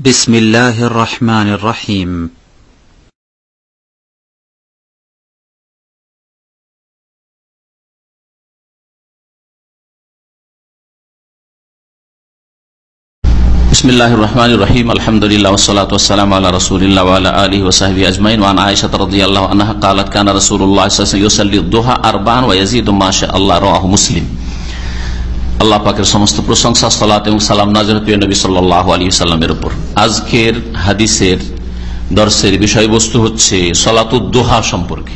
بسم الله الرحمن الرحيم. بسم الله الرحمن الرحيم. الحمد لله والصلاة والسلام على رسول الله وعلى آله وصحبه أجمعين. وعن عائشة رضي الله عنها قالت كان رسول الله صلى الله عليه وسلم يصلي الضحى أربعا ويزيد ما شاء الله. رواه مسلم. আল্লাহ পাকের সমস্ত প্রশংসা, সালাত এবং সালাম নাজর নবী সাল্লাহ আলী সাল্লামের উপর। আজকের হাদিসের দর্শের বিষয়বস্তু হচ্ছে সলাতুদ্দোহা সম্পর্কে।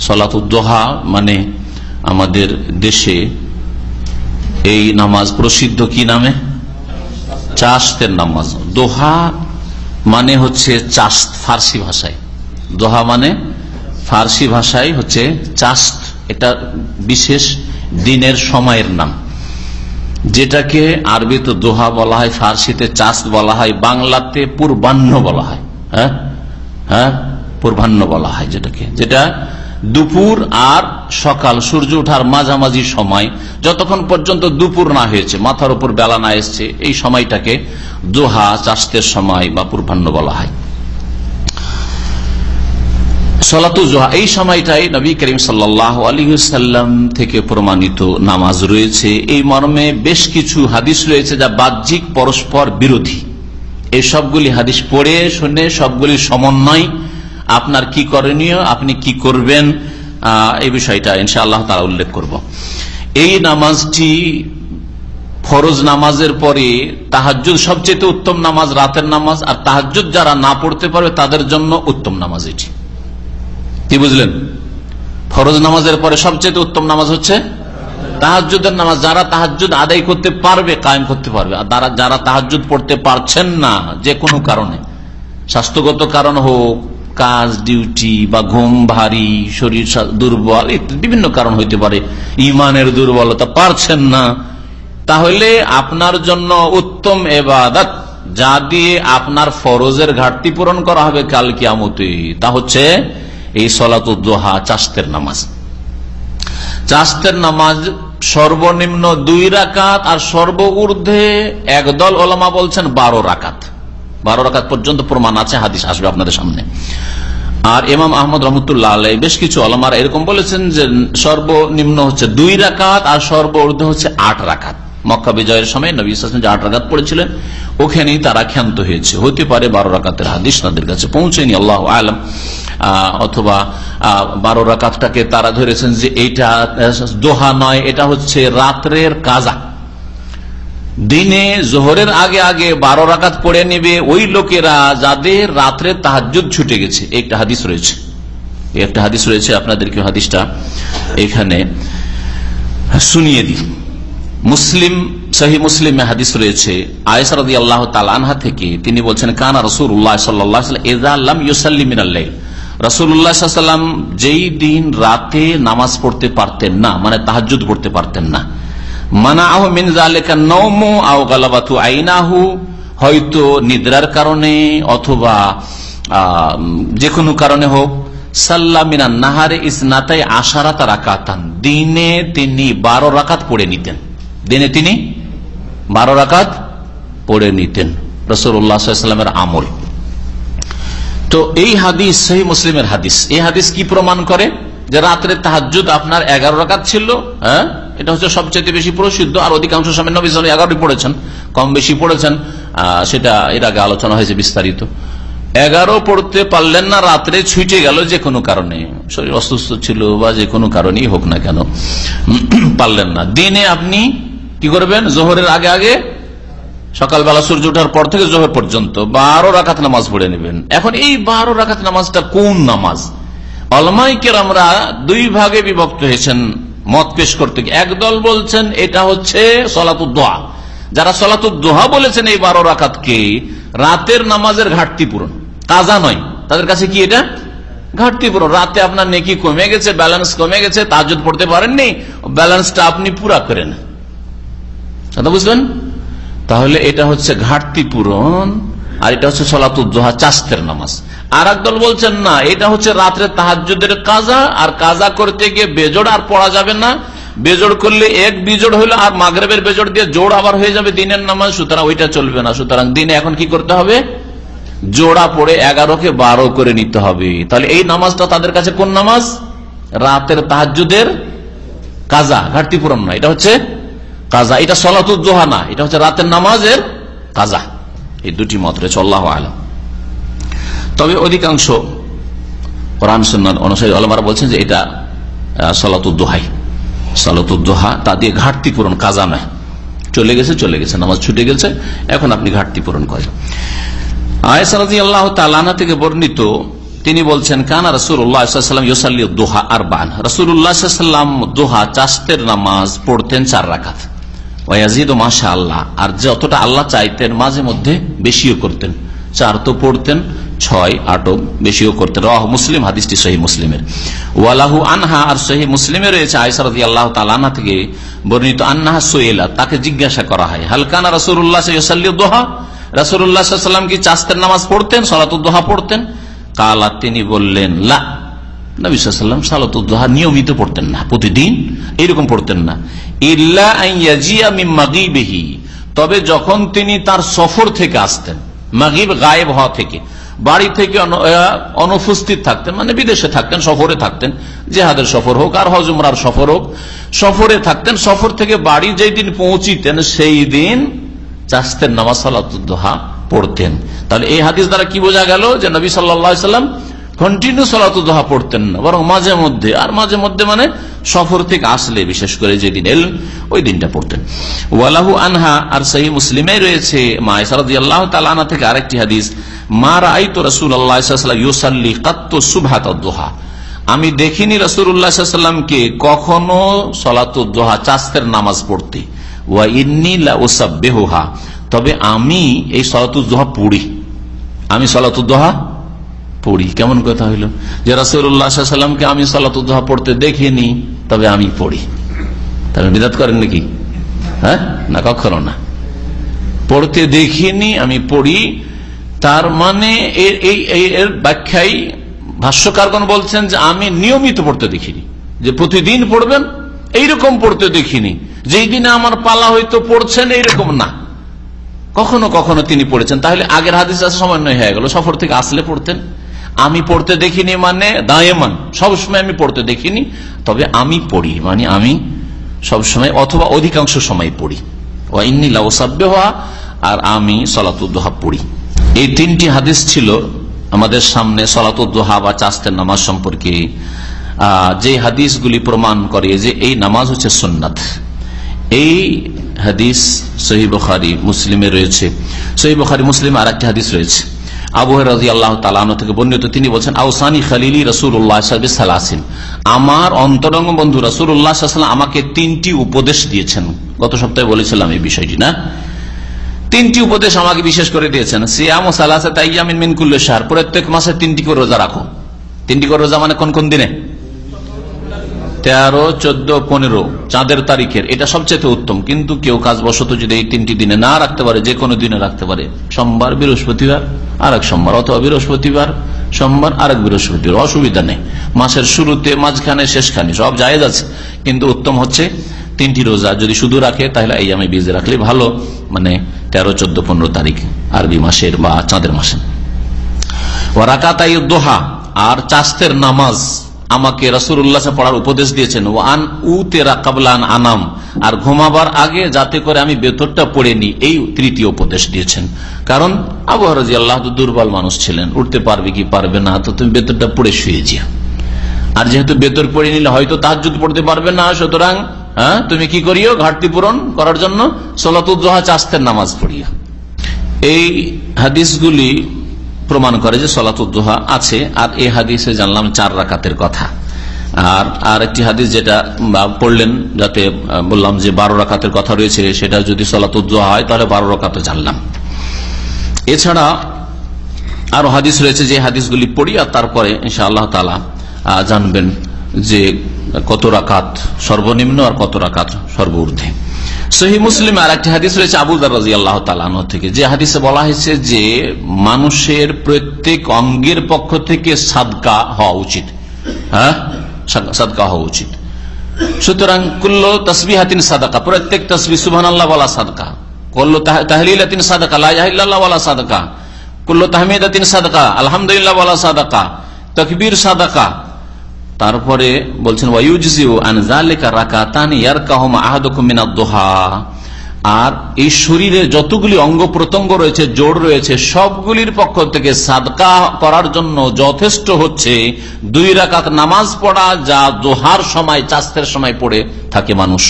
সলাতুদ্দোহা মানে আমাদের দেশে এই নামাজ প্রসিদ্ধ কি নামে? চাষতের নামাজ। দোহা মানে হচ্ছে চাষ ফার্সি ভাষায়। দোহা মানে ফার্সি ভাষায় হচ্ছে চাষ এটা বিশেষ দিনের সময়ের নাম। যেটাকে আরবিতে দোহা বলা হয়, ফার্সিতে চাষ বলা হয়, বাংলাতে পূর্বাহ্ন বলা হয়। হ্যাঁ? হ্যাঁ? পূর্বাহ্ন বলা হয় যেটাকে। যেটা দুপুর আর সকাল, সূর্য ওঠার মাঝামাঝি সময়। যতক্ষণ পর্যন্ত দুপুর না হয়েছে, মাথার উপর বেলা না এসছে, এই সময়টাকে দোহা, চাষের সময় বা পূর্বাহ্ন বলা হয়। সলাতুজোহা এই সময়টাই নবী করিম সাল্লাহ আলিহাল্লাম থেকে প্রমাণিত নামাজ রয়েছে। এই মর্মে বেশ কিছু হাদিস রয়েছে যা বাহ্যিক পরস্পর বিরোধী। এই সবগুলি হাদিস পড়ে শুনে সবগুলি সমন্বয়। আপনার কি করণীয়, আপনি কি করবেন এই বিষয়টা ইনশা আল্লাহ তারা উল্লেখ করব। এই নামাজটি ফরজ নামাজের পরে তাহাজুদ সবচেয়ে উত্তম নামাজ রাতের নামাজ, আর তাহাজুদ যারা না পড়তে পারবে তাদের জন্য উত্তম নামাজ এটি। কি বুঝলেন? ফরজ নামাজের পরে সবচেয়ে উত্তম নামাজ হচ্ছে তাহাজুদের নামাজ। যারা তাহাজুদ আদায় করতে পারবে, কায়েম করতে পারবে। আর যারা তাহাজুদ পড়তে পারছেন না, যে কোনো কারণে। স্বাস্থ্যগত কারণ হোক, কাজ, ডিউটি বা ঘুম ভারী, শরীর দুর্বল বিভিন্ন কারণ হইতে পারে। ইমানের দুর্বলতা পারছেন না, তাহলে আপনার জন্য উত্তম এবাদত। যা দিয়ে আপনার ফরজের ঘাটতি পূরণ করা হবে কাল কিয়ামতে। তা হচ্ছে এই সলাতুদ্দোহা চাস্তের নামাজ। চাস্তের নামাজ সর্বনিম্ন দুই রাকাত আর সর্ব ঊর্ধ্বে একদল ওলামা বলছেন বারো রাকাত। বারো রাকাত পর্যন্ত প্রমাণ আছে, হাদিস আসবে আপনাদের সামনে। আর ইমাম আহমদ রহমতুল্লাহ আলাই বেশ কিছু আলমার এরকম বলেছেন যে সর্বনিম্ন হচ্ছে দুই রাকাত আর সর্ব ঊর্ধ্বে হচ্ছে আট রাকাত। মক্কা বিজয়ের সময় নবী যে আট রাকাত পড়েছিলেন, ওখানেই তারা ক্ষান্ত হয়েছে। হতে পারে বারো রাকাতের হাদিস তাদের কাছে পৌঁছেনি, আল্লাহ আলম। অথবা বারো রাকাতটাকে তারা ধরেছেন যে এইটা দোহা নয়, এটা হচ্ছে রাত্রের কাজা। দিনে জোহরের আগে আগে বারো রাকাত পড়ে নেবে ওই লোকেরা যাদের রাত্রে তাহাজুদ ছুটে গেছে। একটা হাদিস রয়েছে। একটা হাদিস রয়েছে, আপনাদেরকে হাদিসটা এখানে শুনিয়ে দিই। মুসলিম, সহি মুসলিমে হাদিস রয়েছে আয়সারদি আল্লাহ তালানহা থেকে তিনি বলছেন, কানা রসুল উল্লাহ সাল্লাহ এজাল্লাম ইউসাল্লিমিন আল্লাহ রসুল্লাহাম যেই দিন রাতে নামাজ পড়তে পারতেন না মানে তাহাজুদ পড়তে পারতেন না। মানা আহ মিনজালেকা নৌমু আও গালাবাতু আইনাহু, হয়তো নিদ্রার কারণে অথবা যে কোনো কারণে হোক সাল্লামিনা নাহারে ইসনাতাই আশারাতা রাকাতান, দিনে তিনি বারো রাকাত পড়ে নিতেন। দিনে তিনি বারো রাকাত পড়ে নিতেন রসুল্লাহামের আমল। তো এই হাদিস, সেই মুসলিমের হাদিস। এই হাদিস কি প্রমাণ করে? যে রাত্রে তাহাজুদ আপনার এগারো রাকাত ছিল হ্যাঁ? এটা হচ্ছে সবচেয়ে বেশি প্রসিদ্ধ, আর অধিকাংশ সময় নবী এগারোটি পড়েছেন, কম বেশি পড়েছেন সেটা এর আগে আলোচনা হয়েছে বিস্তারিত। এগারো পড়তে পারলেন না, রাত্রে ছুটে গেল যে কোনো কারণে। শরীর অসুস্থ ছিল বা যে কোনো কারণেই হোক না কেন পারলেন না। দিনে আপনি কি করবেন? জোহরের আগে আগে সকালবেলা সূর্য ওঠার পর থেকে জোহর পর্যন্ত বারো রাখাত নামাজ পড়ে নেবেন। এখন এই বারো রাখাত নামাজটা কোন নামাজ? অলমাইকের আমরা দুই ভাগে বিভক্ত হয়েছেন মত পেশ করতে গিয়ে। একদল বলছেন, এটা হচ্ছে সলাতুদ্দোহা। যারা সলাতুদ্দোহা বলেছেন এই বারো রাখাতকে রাতের নামাজের ঘাটতি পূরণ। কাজা নয়। তাদের কাছে কি এটা? ঘাটতি পূরণ। রাতে আপনার নেকি কমে গেছে, ব্যালেন্স কমে গেছে, তাজুদ পড়তে পারেননি, ব্যালেন্সটা আপনি পুরা করেন। কথা বুঝলেন? তাহলে এটা হচ্ছে ঘাটতি পূরণ, আর এটা হচ্ছে সলাতুদ্দোহা চাস্তের নামাজ। আর একদল বলছেন, না, এটা হচ্ছে রাত্রে তাহাজুদের কাজা, আর কাজা করতে গিয়ে বেজোড় আর পড়া যাবে না। বেজোড় করলে এক বিজোড় হইল আর মাগরেবের বেজোড় দিয়ে জোড় আবার হয়ে যাবে দিনের নামাজ, সুতরাং ওইটা চলবে না। সুতরাং দিনে এখন কি করতে হবে? জোড়া পড়ে এগারো এগারোকে বারো করে নিতে হবে। তাহলে এই নামাজটা তাদের কাছে কোন নামাজ? রাতের তাহাজুদের কাজা, ঘাটতি পূরণ না এটা হচ্ছে কাজা, এটা সলাতুদ্দোহা না, এটা হচ্ছে রাতের নামাজের কাজা। এই দুটি মত রয়েছে, আল্লাহ আলম। তবে অধিকাংশ কোরআন সন্ন্যাদ অনুসারী আলমারা বলছেন যে এটা সলাতুদ্দোহাই সলাতুদ্দোহা তা দিয়ে ঘাটতি পূরণ কাজা নয়। চলে গেছে চলে গেছে, নামাজ ছুটে গেছে, এখন আপনি ঘাটতি পূরণ করেন। আয়সারাজি আল্লাহ তালানা থেকে বর্ণিত, তিনি বলছেন, কানা রসুল্লাহাম ইসাল্লি দোহা আর বান রসুল্লাহাম দোহা চাস্তের নামাজ পড়তেন চার রাখাত ওয়াজিদ মাসা আল্লাহ আর যতটা আল্লাহ চাইতেন, মাঝে মধ্যে বেশিও করতেন। চার তো পড়তেন, ছয়, আটও বেশিও করতেন। রহ মুসলিম, হাদিসটি সহি মুসলিমের। ওয়ালাহু আনহা, আর সহি মুসলিমে রয়েছে আয়সারদি আল্লাহ তালানা থেকে বর্ণিত, আন্নাহা সোয়েলা তাকে জিজ্ঞাসা করা হয় হালকানা রসুল্লাহ দোহা? রাসুল্লাহাম কি চাস্তের নামাজ পড়তেন সালাতুদ্দোহা পড়তেন? কালা, তিনি বললেন, লা। নবীলাম সালাতুদ্দোহা নিয়মিত পড়তেন না, প্রতিদিন এইরকম পড়তেন না। ইল্লাহি তবে যখন তিনি তার সফর থেকে আসতেন মাগিব গায়েব হওয়া থেকে, বাড়ি থেকে অনুপস্থিত থাকতেন মানে বিদেশে থাকতেন, সফরে থাকতেন, জেহাদের সফর হোক আর হজমরার সফর হোক, সফরে থাকতেন, সফর থেকে বাড়ি যেই দিন পৌঁছিতেন, সেই দিন চাস্তের নামাজ সালাতুদ্দোহা পড়তেন। তাহলে এই হাদিস দ্বারা কি বোঝা গেল যে নবী সাল্লা সাল্লাম কন্টিনিউ সালাতুদ্দোহা পড়তেন না, বরং মাঝে মধ্যে, আর মাঝে মধ্যে মানে সফর থেকে আসলে, বিশেষ করে যেদিন এল, ওই দিনটা পড়তেন। ওয়ালাহু আনহা, আর সহি মুসলিমে রয়েছে মায়সারদি আল্লাহ তালানা থেকে আরেকটি হাদিস, মা রাই তো রসুল আল্লাহ কাত্ত সুভাত দোহা। আমি দেখিনি রসুল্লাহামকে কখনো সলাতুদ্দোহা চাস্তের নামাজ পড়তে। ওয়া তবে আমি এই সলাতুদ্দোহা পড়ি। আমি সলাতুদ্দোহা পড়ি। কেমন কথা হইল? যে রাসুল্লাহামকে আমি সলাতুদ্দোহা পড়তে দেখিনি, তবে আমি পড়ি। তাহলে বিদাত করেন নাকি? হ্যাঁ? না, কখনো না। পড়তে দেখিনি, আমি পড়ি। তার মানে এর ব্যাখ্যাই ভাষ্যকারগণ বলছেন যে আমি নিয়মিত পড়তে দেখিনি। যে প্রতিদিন পড়বেন, এইরকম পড়তে দেখিনি। যেই দিনে আমার পালা হয়তো পড়ছেন, এইরকম না। কখনো কখনো তিনি পড়েছেন। তাহলে আগের হাদিস সমন্বয় হয়ে গেল। সফর থেকে আসলে পড়তেন। আমি পড়তে দেখিনি মানে দায়েমান। সবসময় আমি পড়তে দেখিনি, তবে আমি পড়ি মানে আমি সবসময় অথবা অধিকাংশ সময় পড়ি। ও ইন্নিলা ওসাব্য হওয়া আর আমি সলাতুদ্দোহা পড়ি। এই তিনটি হাদিস ছিল আমাদের সামনে সলাতুদ্দোহা বা চাস্তের নামাজ সম্পর্কে। যে হাদিসগুলি প্রমাণ করে যে এই নামাজ হচ্ছে সোননাথ এই হাদিস সহি মুসলিমে রয়েছে। সহি বখারি, মুসলিম আর একটি হাদিস রয়েছে। আমার অন্তরঙ্গ বন্ধু রসুল্লাহ আমাকে তিনটি উপদেশ দিয়েছেন। গত সপ্তাহে বলেছিলাম এই বিষয়টি, না? তিনটি উপদেশ আমাকে বিশেষ করে দিয়েছেন। সিয়াম ও সালাসে তাইয়ামিন মিনকুল্ল সার প্রত্যেক মাসে তিনটি করে রোজা রাখো। তিনটি করে রোজা মানে কোন কোন দিনে? তেরো, চোদ্দ, পনেরো, চাঁদের তারিখের, এটা সবচেয়ে উত্তম। কিন্তু কেউ কাজবশত যদি এই তিনটি দিনে না রাখতে পারে, যে কোনো দিনে রাখতে পারে। সোমবার বৃহস্পতিবার আর এক সোমবার, অথবা বৃহস্পতিবার, সোমবার আর এক বৃহস্পতিবার, অসুবিধা নেই। মাসের শুরুতে, মাঝখানে, শেষখানে, সব জায়েজ আছে। কিন্তু উত্তম হচ্ছে তিনটি রোজা। যদি শুধু রাখে, তাহলে এই আমি বীজ রাখলে ভালো। মানে তেরো, চোদ্দ, পনেরো তারিখ, আরবি মাসের বা চাঁদের মাসে। ও রাকাতাই দোহা, আর চাস্তের নামাজ। আমাকে রসুল্লাহ পড়ার উপদেশ দিয়েছেন ও আন উ তেরা কাবলান আনাম আর ঘুমাবার আগে যাতে করে আমি বেতরটা পড়ে নি এই তৃতীয় উপদেশ দিয়েছেন। কারণ আবু হরাজি আল্লাহ দুর্বল মানুষ ছিলেন, উঠতে পারবে কি পারবে না, তো তুমি বেতরটা পড়ে শুয়ে যা আর যেহেতু বেতর পড়ে নিলে হয়তো তাহাজুদ পড়তে পারবে না, সুতরাং হ্যাঁ তুমি কি করিও, ঘাটতি পূরণ করার জন্য সোলাতুদ্দোহা চাস্তের নামাজ পড়িয়া এই হাদিসগুলি প্রমাণ করে যে সলাতুদ্দোহা আছে, আর এ হাদিসে জানলাম চার রাকাতের কথা। আর আর একটি হাদিস যেটা পড়লেন যাতে বললাম যে বারো রাকাতের কথা রয়েছে, সেটা যদি সলাতুদ্দোহা হয়, তাহলে বারো রাকাতে জানলাম। এছাড়া আরও হাদিস রয়েছে যে হাদিসগুলি পড়ি, আর তারপরে ইনশা আল্লাহ তালা জানবেন যে কত রাকাত সর্বনিম্ন আর কত রাকাত সর্বঊর্ধ্বে। সহি মুসলিম আর একটি হাদিস রয়েছে আবুদার রাজি আল্লাহ থেকে। যে হাদিসে বলা হয়েছে যে মানুষের প্রত্যেক অঙ্গের পক্ষ থেকে সাদকা হওয়া উচিত। হ্যাঁ? সাদকা হওয়া উচিত। সুতরাং কুল্ল তসবি হাতিন সাদাকা, প্রত্যেক তসবি সুবহান আল্লাহ বলা সাদকা। কুল্ল তাহলিলাতিন সাদাকা লাহ বলা সাদকা। কুল্লো কুল্ল তাহমিদাতিন সাদকা, আলহামদুলিল্লাহ বলা সাদাকা। তকবীর সাদাকা। তারপরে বলছেন রাকাতানি মিনাদ দুহা। আর এই শরীরে যতগুলি অঙ্গ প্রত্যঙ্গ রয়েছে জোর রয়েছে, সবগুলির পক্ষ থেকে সাদকা করার জন্য যথেষ্ট হচ্ছে দুই রাকাত নামাজ পড়া যা দোহার সময়, চাস্তের সময় পড়ে থাকে মানুষ।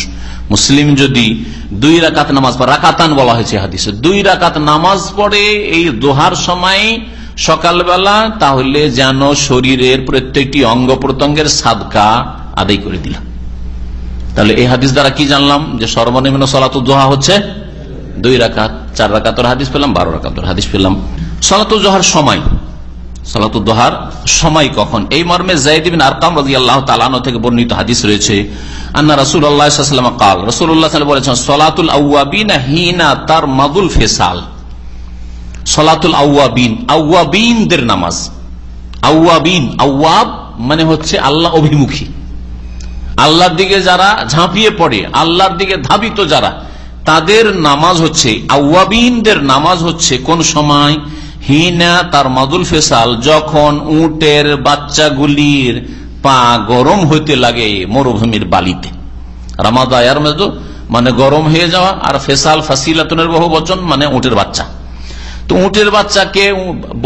মুসলিম যদি দুই রাকাত নামাজ পড়ে, রাকাতান বলা হয়েছে হাদিসে, দুই রাকাত নামাজ পড়ে এই দোহার সময় সকালবেলা তাহলে যেন শরীরের প্রত্যেকটি অঙ্গ প্রত্যঙ্গের সাদকা আদায় করে দিলাম। তাহলে এই হাদিস দ্বারা কি জানলাম? যে সর্বনিম্ন সলাতুদ্দোহা হচ্ছে দুই রাকাত, চার রাকাতর হাদিস পেলাম, বারো রাকাতর হাদিস পেলাম। সলাতুদ্দোহার সময় সলাতুদ্দোহার সময় কখন? এই মর্মে জাইদিন আরকাম রাজি আল্লাহ তালানো থেকে বর্ণিত হাদিস রয়েছে, আন্না রসুল কাল রসুল্লাহ বলেছেন, সলাতুল আউ্বাবিন হিনা তার মাদুল ফেসাল। সলাতুল আউ্বাবিন আউ্বাবিনদের নামাজ। আউ্বাবিন আউ্বাব মানে হচ্ছে আল্লাহ অভিমুখী। আল্লাহর দিকে যারা ঝাঁপিয়ে পড়ে, আল্লাহর দিকে ধাবিত যারা, তাদের নামাজ হচ্ছে আউ্বাবিনদের নামাজ হচ্ছে কোন সময়? হিনা তার মাদুল ফেসাল, যখন উটের বাচ্চাগুলির পা গরম হইতে লাগে মরুভূমির বালিতে। রামাদায়ার মানে গরম হয়ে যাওয়া, আর ফেসাল ফাসিলাতনের বহু বচন মানে উটের বাচ্চা। তো উটের বাচ্চাকে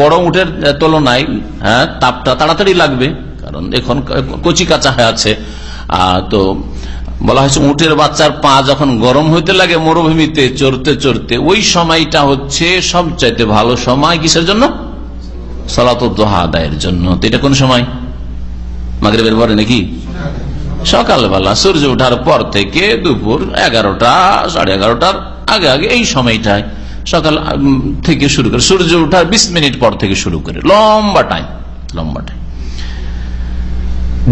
বড় উটের তুলনায় হ্যাঁ তাপটা তাড়াতাড়ি লাগবে, কারণ এখন কচি কাঁচা হয়ে আছে। তো বলা হয়েছে উটের বাচ্চার পা যখন গরম হইতে লাগে মরুভূমিতে চড়তে চড়তে, ওই সময়টা হচ্ছে সবচাইতে ভালো সময় কিসের জন্য? সলাতোহা আদায়ের জন্য। তো এটা কোন সময়? মাগরেবের পরে নাকি? সকালবেলা। সূর্য ওঠার পর থেকে দুপুর এগারোটা, সাড়ে এগারোটার আগে আগে এই সময়টায়। সকাল থেকে শুরু করে, সূর্য ওঠার বিশ মিনিট পর থেকে শুরু করে, লম্বা টাইম লম্বা টাইম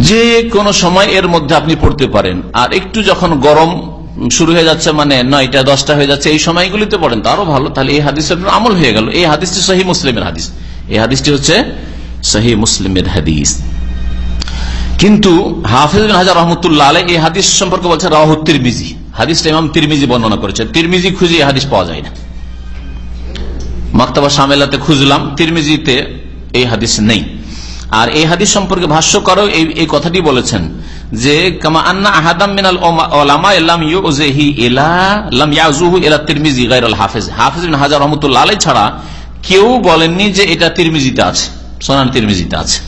যে কোন সময় এর মধ্যে আপনি পড়তে পারেন, আর একটু যখন গরম শুরু হয়ে যাচ্ছে মানে নয়টা, দশটা হয়ে যাচ্ছে, এই সময়গুলিতে পড়েন তারও ভালো। তাহলে এই হাদিসের আমল হয়ে গেল। এই হাদিসটি সহি মুসলিমের হাদিস। এই হাদিসটি হচ্ছে সহি মুসলিমের হাদিস। কিন্তু হাফিজ হাজার রহমতুল্লাহ আলাই এই হাদিস সম্পর্কে বলছে রাহুল তিরমিজি। হাদিসটা ইমাম তিরমিজি বর্ণনা করেছে তিরমিজি খুঁজে এই হাদিস পাওয়া যায় না। মাক্তাবা সামেলাতে খুঁজলাম, তিরমিজিতে এই হাদিস নেই। আর এই হাদিস সম্পর্কে ভাষ্য করো এই কথাটি বলেছেন যে, কামা আন্না আহাদাম মিনাল ওলামা ইলাম ইউজেহি ইলা, লাম ইয়াজুহু ইলা তিরমিজি গায়রুল হাফেজ। হাফেজ বিন হাজার রহমাতুল্লাহ আলাইহি ছাড়া কেউ বলেননি যে এটা তিরমিজিতে আছে, সোনান তিরমিজিতে আছে।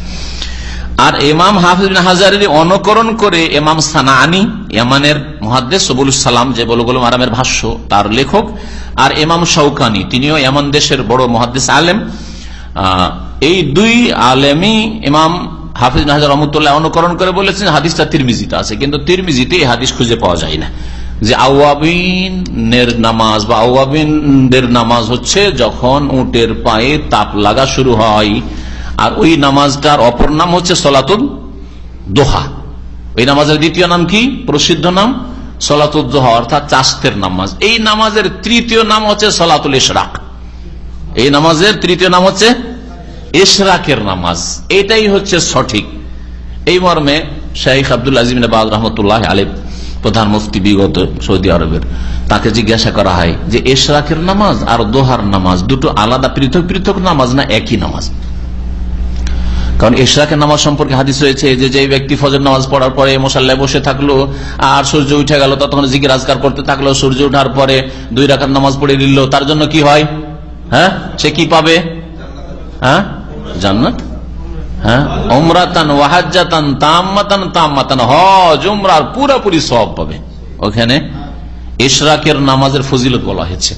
আর এমাম হাফিজ হাজারের অনুকরণ করে এমাম সানানি ইয়ামানের মহাদ্দেশ সবুল সালাম যে বলগুল মারামের ভাষ্য, তার লেখক, আর এমাম শৌকানি তিনিও এমন দেশের বড় মহাদ্দেশ আলেম। এই দুই আলেমই ইমাম হাফিজ নাহাজ রহমতুল্লাহ অনুকরণ করে বলেছেন, হাদিসটা তিরমিজিতে আছে, কিন্তু তিরমিজিতে এই হাদিস খুঁজে পাওয়া যায় না। যে আউয়াবিনের নামাজ বা আউয়াবিনদের নামাজ হচ্ছে যখন উটের পায়ে তাপ লাগা শুরু হয় আর ওই নামাজটার অপর নাম হচ্ছে সলাতুল দোহা। ওই নামাজের দ্বিতীয় নাম কি? প্রসিদ্ধ নাম সলাতুল দোহা, অর্থাৎ চাস্তের নামাজ। এই নামাজের তৃতীয় নাম হচ্ছে সলাতুল ইশরাক। এই নামাজের তৃতীয় নাম হচ্ছে ইশরাকের নামাজ। এটাই হচ্ছে সঠিক। এই মর্মে শেখ আব্দুল আজিম রহমতুল্লাহ আলিম প্রধান মুফতি বিগত সৌদি আরবের, তাকে জিজ্ঞাসা করা হয় যে এশরাকের নামাজ আর দোহার নামাজ দুটো আলাদা পৃথক পৃথক নামাজ না একই নামাজ? কারণ এশরাকের নামাজ সম্পর্কে হাদিস হয়েছে যে যে ব্যক্তি ফজর নামাজ পড়ার পরে মশাল্লায় বসে থাকল আর সূর্য উঠে গেল তখন জিকির আজকার করতে থাকল, সূর্য উঠার পরে দুই রাখার নামাজ পড়ে নিল তার জন্য কি হয়? হ্যাঁ? সে কি পাবে? হ্যাঁ? জান্নাত? হ্যাঁ? অমরাতান ওয়াহাজাতান তাম্মাতান তাম্মাতান, হজ উমরার পুরাপুরি সব পাবে। ওখানে ইশরাকের নামাজের ফজিলত বলা হয়েছে।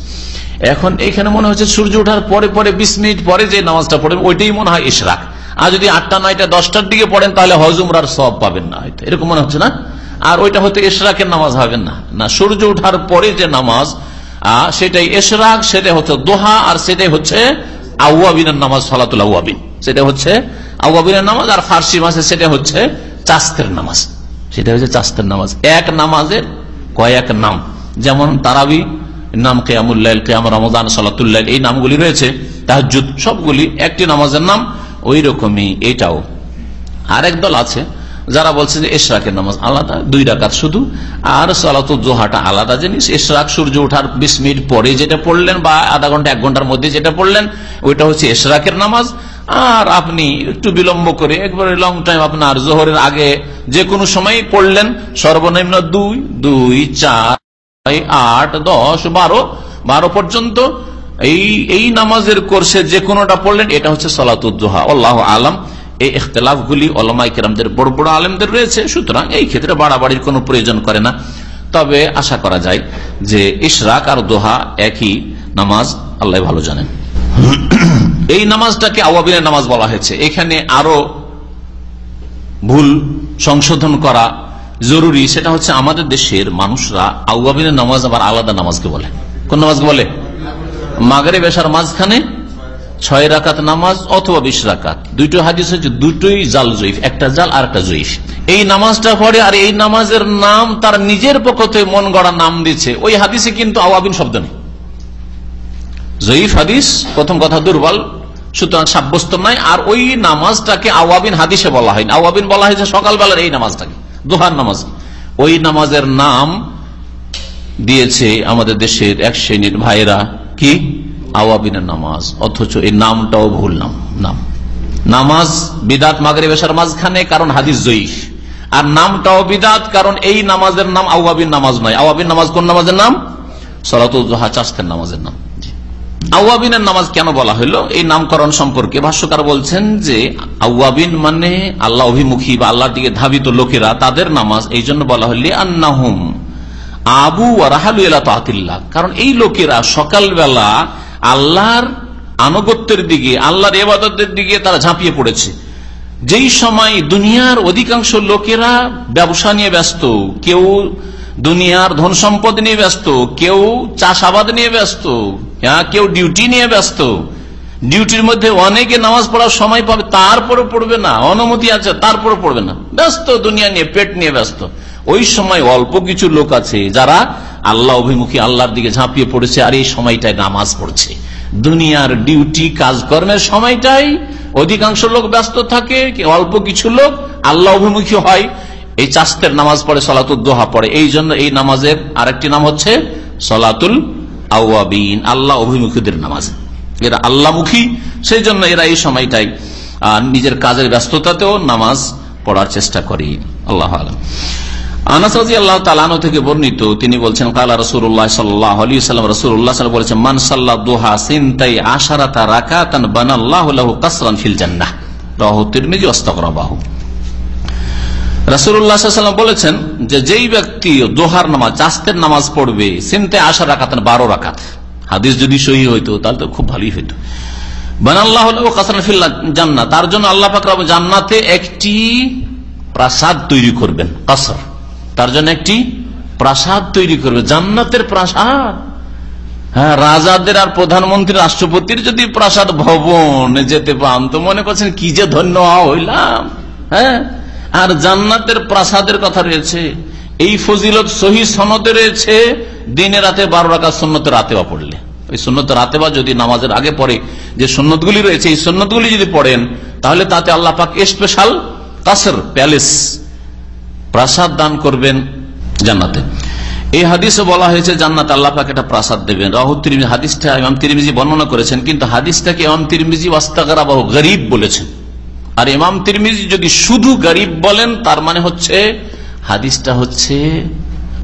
এখন এখানে মনে হচ্ছে সূর্য ওঠার পরে পরে, বিশ মিনিট পরে যে নামাজটা পড়বেন ওইটাই মনে হয় ইশরাক। আর যদি আটটা, নয়টা, দশটার দিকে পড়েন, তাহলে হজ, উমরার সব পাবেন না হয়তো। এরকম মনে হচ্ছে না? আর ওইটা হয়তো ইশরাকের নামাজ হবেন না। না, সূর্য ওঠার পরে যে নামাজ সেটাই এশরাক, সেটাই হচ্ছে দোহা, আর সেটাই হচ্ছে আউয়াবিনের নামাজ, সলাতুল আউয়াবিন। সেটা হচ্ছে আউয়াবিনের নামাজ, আর ফার্সি মাসে সেটা হচ্ছে চাস্তের নামাজ। সেটা হচ্ছে চাস্তের নামাজ। এক নামাজের কয়েক নাম। যেমন তারাবি, নাম কেয়ামুল্লাহ কেয়াম রমজান সালাতুল্লাহ এই নামগুলি রয়েছে। তাহাজুদ সবগুলি একটি নামাজের নাম। ওই রকমই এটাও। আরেক দল আছে যারা বলছে যে এশরাকের নামাজ আলাদা, দুই রাকাত শুধু, আর সালাত জোহাটা আলাদা জিনিস। এশরাক সূর্য ওঠার বিশ মিনিট পরে যেটা পড়লেন বা আধা ঘণ্টা, এক ঘণ্টার মধ্যে যেটা পড়লেন, ওইটা হচ্ছে এশরাকের নামাজ। আর আপনি একটু বিলম্ব করে, একবারে লং টাইম আপনার জোহরের আগে যে কোনো সময় পড়লেন, সর্বনিম্ন দুই দুই, চার আট, দশ, বারো বারো পর্যন্ত এই এই নামাজের কোর্সে যে কোনোটা পড়লেন, এটা হচ্ছে সলাতুদ্দোহা আল্লাহ আলম, এই ইখতলাফ গুলি কেরামদের, বড় বড় আলেমদের রয়েছে। সুতরাং এই ক্ষেত্রে বাড়াবাড়ির কোনো প্রয়োজন করে না। তবে আশা করা যায় যে ইশরাক আর দোহা একই নামাজ আল্লাহ ভালো জানেন। এই নামাজটাকে আওয়াবিনের নামাজ বলা হয়েছে। এখানে আরও ভুল সংশোধন করা জরুরি। সেটা হচ্ছে আমাদের দেশের মানুষরা আউয়াবিনের নামাজ আবার আলাদা নামাজকে বলে। কোন নামাজকে বলে? মাগরে বেশার মাঝখানে ছয় রাকাত নামাজ অথবা বিশ রাকাত। দুইটো হাদিস হচ্ছে দুটোই জাল জয়ীফ, একটা জাল আর একটা জয়ীফ। এই নামাজটা পড়ে আর এই নামাজের নাম তার নিজের পক্ষ থেকে মন গড়া নাম দিচ্ছে। ওই হাদিসে কিন্তু আওয়াবিন শব্দ নেই। জয়ীফ হাদিস, প্রথম কথা দুর্বল, সুতরাং সাব্যস্ত নাই। আর ওই নামাজটাকে আওয়াবিন হাদিসে বলা হয়নি। আওয়াবিন বলা হয়েছে সকালবেলার এই নামাজটাকে, দোহার নামাজ। ওই নামাজের নাম দিয়েছে আমাদের দেশের এক শ্রেণির ভাইরা কি? আওয়াবিনের নামাজ। অথচ এই নামটাও ভুল নাম নাম। নামাজ বিদাত মাগরে বেশার মাঝখানে, কারণ হাদিস জয়ীফ। আর নামটাও বিদাত, কারণ এই নামাজের নাম আওয়াবিন নামাজ নয়। আওয়াবিন নামাজ কোন নামাজের নাম? সলাতুজোহা চাস্তের নামাজের নাম। আউয়াবিনের নামাজ কেন বলা হলো এই নামকরণ সম্পর্কে ভাষ্যকার বলছেন যে আউয়াবিন মানে আল্লাহ অভিমুখী বা আল্লাহর দিকে ধাবিত লোকেরা, তাদের নামাজ, এই জন্য বলা হলি আন্নাহুম। আবু রাহালু কারণ এই লোকেরা সকালবেলা আল্লাহর আনুগত্যের দিকে, আল্লাহর এবাদতের দিকে তারা ঝাঁপিয়ে পড়েছে। যেই সময় দুনিয়ার অধিকাংশ লোকেরা ব্যবসা নিয়ে ব্যস্ত, কেউ দুনিয়ার ধন সম্পদ নিয়ে ব্যস্ত, কেউ চাষাবাদ নিয়ে ব্যস্ত হ্যাঁ কেউ ডিউটি নিয়ে ব্যস্ত। ডিউটির মধ্যে অনেকে নামাজ পড়ার সময় পাবে তারপরে পড়বে না, অনুমতি আছে তারপরে পড়বে না। ব্যস্ত দুনিয়া নিয়ে, পেট নিয়ে ব্যস্ত। ওই সময় অল্প কিছু লোক আছে যারা আল্লাহ অভিমুখী আল্লাহর দিকে ঝাঁপিয়ে পড়েছে আর এই সময়টায় নামাজ পড়ছে। দুনিয়ার ডিউটি, কাজকর্মের সময়টাই অধিকাংশ লোক ব্যস্ত থাকে, অল্প কিছু লোক আল্লাহ অভিমুখী হয়। এই চাস্তের নামাজ পড়ে সলাতুল দোহা পড়ে। এই জন্য এই নামাজের আরেকটি নাম হচ্ছে সলাতুল আউয়াবিন আল্লাহ অভিমুখীদের নামাজ। এরা আল্লাহমুখী, সেই জন্য এরা এই সময়টাই নিজের কাজের ব্যস্ততাতেও নামাজ পড়ার চেষ্টা করি। আল্লাহ আলম। থেকে বর্ণিত, তিনি বলছেন বলেছেন বানাল্লাহ বলেছেন যে, যেই ব্যক্তি দোহার নামাজ চাস্তের নামাজ পড়বে সিনতে আসা রাখাত বারো রাখাত হাদিস যদি সহি হইতো, তাহলে তো খুব ভালোই হইতো। জান্না তার জন্য আল্লাহ জান্নাতে একটি প্রাসাদ তৈরি করবেন, কাসর। তার জন্য একটি প্রাসাদ তৈরি করবে, জান্নাতের প্রাসাদ। হ্যাঁ রাজাদের আর প্রধানমন্ত্রী রাষ্ট্রপতির যদি প্রাসাদ ভবন যেতে পান, তো মনে করছেন কি যে ধন্য হইলাম হ্যাঁ? আর জান্নাতের প্রাসাদের কথা রয়েছে, এই ফজিলত সহি সনদে রয়েছে, দিনে রাতে বারো রাখা সন্ন্যতে রাতে পড়লে ওই সন্ন্যত রাতে বা যদি নামাজের আগে পড়ে, যে সন্ন্যতগুলি রয়েছে, এই সন্ন্যতগুলি যদি পড়েন, তাহলে তাতে আল্লাহ পাক স্পেশাল কাসর প্যালেস প্রাসাদ দান করবেন জান্নাতে। এই হাদিসে বলা হয়েছে, জান্নাত আল্লাহ একটা প্রাসাদ দেবেন। রাহুল তিরমিজি, হাদিসটা ইমাম তিরমিজি বর্ণনা করেছেন, কিন্তু হাদিসটাকে ইমাম তিরমিজি ওয়াস্তাগারা বহু গরিব বলেছেন। আর ইমাম তিরমিজি যদি শুধু গরিব বলেন, তার মানে হচ্ছে হাদিসটা হচ্ছে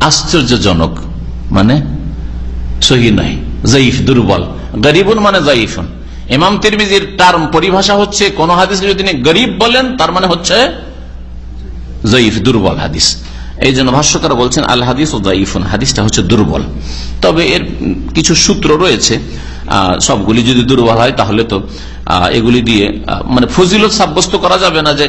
আশ্চর্যজনক। মানে সহি নাই জয়ীফ দুর্বল। গরিবুন মানে জয়ীফুন ইমাম তিরমিজির টার্ম, পরিভাষা হচ্ছে, কোন হাদিস যদি তিনি গরিব বলেন, তার মানে হচ্ছে জয়ীফ দুর্বল হাদিস। এই জন্য ভাষ্যকার বলছেন, আল হাদিস ও জয়ীফুন হাদিসটা হচ্ছে দুর্বল। তবে এর কিছু সূত্র রয়েছে সবগুলি যদি দুর্বল হয় তাহলে তো এগুলি দিয়ে মানে ফজিলত সাব্যস্ত করা যাবে না যে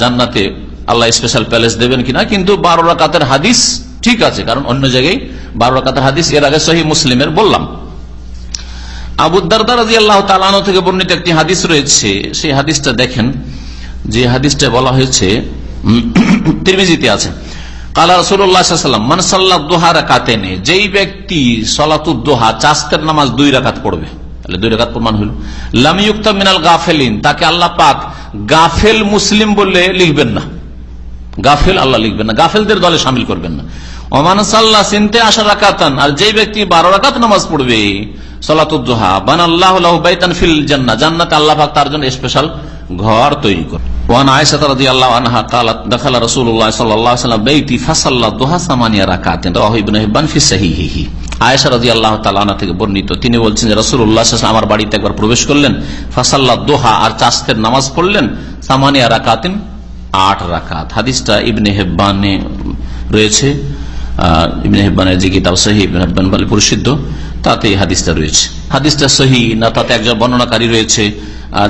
জান্নাতে আল্লাহ স্পেশাল প্যালেস দেবেন কিনা, কিন্তু বারো রাকাতের হাদিস ঠিক আছে, কারণ অন্য জায়গায় বারো রাকাতের হাদিস এর আগে সহি মুসলিমের বললাম। আবুদ্দার আল্লাহ তালানো থেকে বর্ণিত একটি হাদিস রয়েছে, সেই হাদিসটা দেখেন, যে হাদিসটা বলা হয়েছে তিরমিজিতে আছে। কালা রসুল্লাহাম মানসাল্লাহ দোহা যেই ব্যক্তি সলাতুদ্দোহা চাস্তের নামাজ দুই রাকাত পড়বে। দুই রাকাত মিনাল গাফেলিন, তাকে গাফেল মুসলিম লিখবেন না। গাফেল আল্লাহ লিখবেন না। গাফেলদের দলে সামিল করবেন না। ওমান সাল্লাহ চিনতে আসা রাকাতান আর যে ব্যক্তি বারো রাকাত নামাজ পড়বে সলাতুদ্দোহা বান আল্লাহ বাইতান ফিল জান্না জান্নাতে আল্লাহ পাক তার জন্য স্পেশাল ঘর তৈরি করে ওয়ান আয়েশা রাদিয়াল্লাহু আনহা قالت دخل رسول الله صلى الله عليه وسلم بيتي فصلى الضحى ثمانية ركعات رواه ابن حبان في صحيحه আয়েশা রাদিয়াল্লাহু তাআলা আনহা থেকে বর্ণিত তিনি বলছেন যে রাসূলুল্লাহ সাল্লাল্লাহু আলাইহি আমার বাড়িতে একবার প্রবেশ করলেন ফাসাল্লা দোহা আর চাস্তের নামাজ পড়লেন সামানিয়া রাকাতিন আট রাকাত হাদিসটা ইবনে হেব্বানে রয়েছে ইবনে হেব্বানের যে কিতাব সহি ইবনে হেব্বান বলে প্রসিদ্ধ তাতে হাদিসটা রয়েছে। হাদিসটা সহি না তাতে একজন বর্ণনাকারী রয়েছে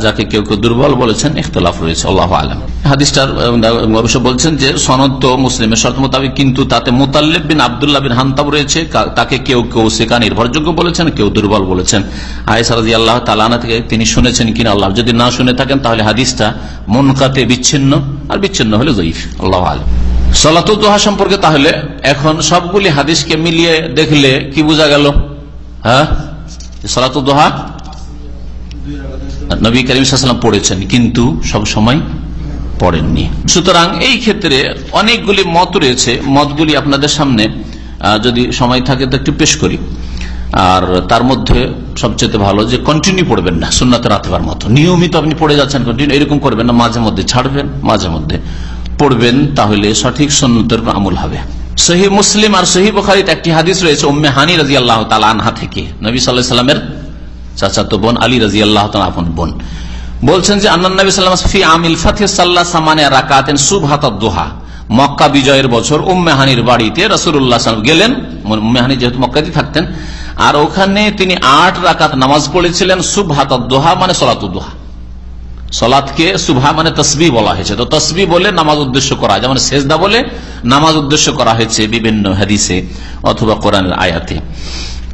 যাকে কেউ কেউ দুর্বল বলেছেন, ইখতলাফ রয়েছে, আল্লাহ আলম। হাদিসটার অবশ্য বলছেন যে, সনদ তো মুসলিমের শর্ত মোতাবেক, কিন্তু তাতে মোতাল্লেব বিন আবদুল্লাহ বিন হান্তাব রয়েছে তাকে কেউ কেউ সেকা নির্ভরযোগ্য বলেছেন, কেউ দুর্বল বলেছেন। আয়সারদি আল্লাহ তালানা থেকে তিনি শুনেছেন কিনা আল্লাহ, যদি না শুনে থাকেন, তাহলে হাদিসটা মনকাতে বিচ্ছিন্ন, আর বিচ্ছিন্ন হলে জয়ীফ আল্লাহ আলম। সলাতুদ্দোহা সম্পর্কে তাহলে এখন সবগুলি হাদিসকে মিলিয়ে দেখলে কি বোঝা গেল? হ্যাঁ? সলাতুদ্দোহা নবী করিম পড়েছেন, কিন্তু সব সময় পড়েননি। সুতরাং এই ক্ষেত্রে অনেকগুলি মত রয়েছে। মতগুলি আপনাদের সামনে যদি সময় থাকে তো একটু পেশ করি। আর তার মধ্যে সবচেয়ে ভালো যে কন্টিনিউ পড়বেন না, সুন্নাতে রাতেবার মতো। নিয়মিত আপনি পড়ে যাচ্ছেন কন্টিনিউ এরকম করবেন না, মাঝে মধ্যে ছাড়বেন, মাঝে মধ্যে পড়বেন, তাহলে সঠিক সন্ন্যতের আমল হবে। সহি মুসলিম আর সহি বখারিতে একটি হাদিস রয়েছে, উম্মে হানি রাজি আল্লাহ আনহা থেকে। নবী সাল্লামের চাচাতো বোন আলী রাজি আল্লাহ আপন বোন। বলছেন যে আন্নাবী সাল্লামফি আমিল ফাতে সামানে রাকাতেন সুভাত দোহা মক্কা বিজয়ের বছর উম্মেহানির বাড়িতে রসুল্লাহ সাল্লাম গেলেন উম্মেহানি যেহেতু মক্কাতে থাকতেন, আর ওখানে তিনি আট রাকাত নামাজ পড়েছিলেন সুভাত দোহা মানে সলাতুদ্দোহা। সলাৎকে সুভা মানে তসবি বলা হয়েছে। তো তসবি বলে নামাজ উদ্দেশ্য করা যেমন সেজদা বলে নামাজ উদ্দেশ্য করা হয়েছে বিভিন্ন হাদিসে অথবা কোরআনের আয়াতে।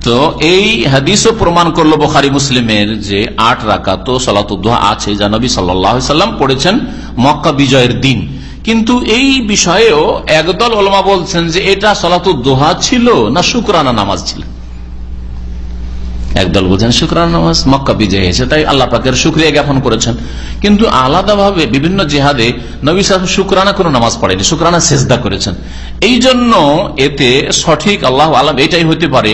তো এই হাদিসও প্রমাণ করল বোখারি মুসলিমের যে আট রাকাত তো সলাতুদ্দোহা আছে যা নবী সাল্লাম পড়েছেন মক্কা বিজয়ের দিন। কিন্তু এই বিষয়েও একদল ওলমা বলছেন যে এটা সলাতুদ্দোহা ছিল না শুক্রানা নামাজ ছিল। একদল বলছেন শুক্রানা নামাজ, মক্কা বিজয় হয়েছে, তাই আল্লাহ পাকের শুক্রিয়া জ্ঞাপন করেছেন। কিন্তু আলাদাভাবে বিভিন্ন জেহাদে নবী সাহেব শুক্রানা কোনো নামাজ পড়েনি, শুক্রানা সেজদা করেছেন। এই জন্য এতে সঠিক আল্লাহ আলম এটাই হতে পারে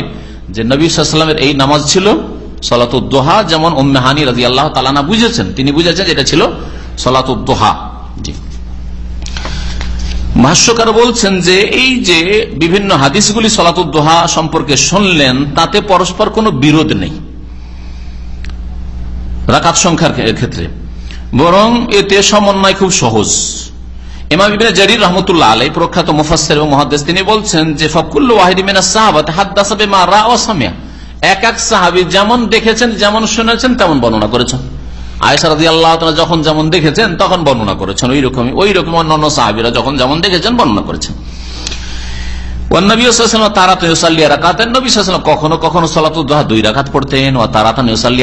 যে নবী সাল্লামের এই নামাজ ছিল সলাতুদ্দোহা যেমন উম্মেহানি রাজি আল্লাহ তালানা বুঝেছেন, তিনি বুঝেছেন এটা ছিল সলাতুদ্দোহা জি। ভাষ্যকার বলছেন যে এই যে বিভিন্ন হাদিসগুলি সলাতুদ্দোহা সম্পর্কে শুনলেন, তাতে পরস্পর কোনো বিরোধ নেই। রাকাত সংখ্যার ক্ষেত্রে। বরং এতে সমন্বয় খুব সহজ। যেমন দেখেছেন, যেমন শুনেছেন, তেমন বর্ণনা করেছেন। আয়সারদি আল্লাহ যখন যেমন দেখেছেন, তখন বর্ণনা করেছেন। ওই ওই রকম অন্যান্য সাহাবিরা যখন যেমন দেখেছেন, বর্ণনা করেছেন। কখনো কখনো দুই পড়তেন ও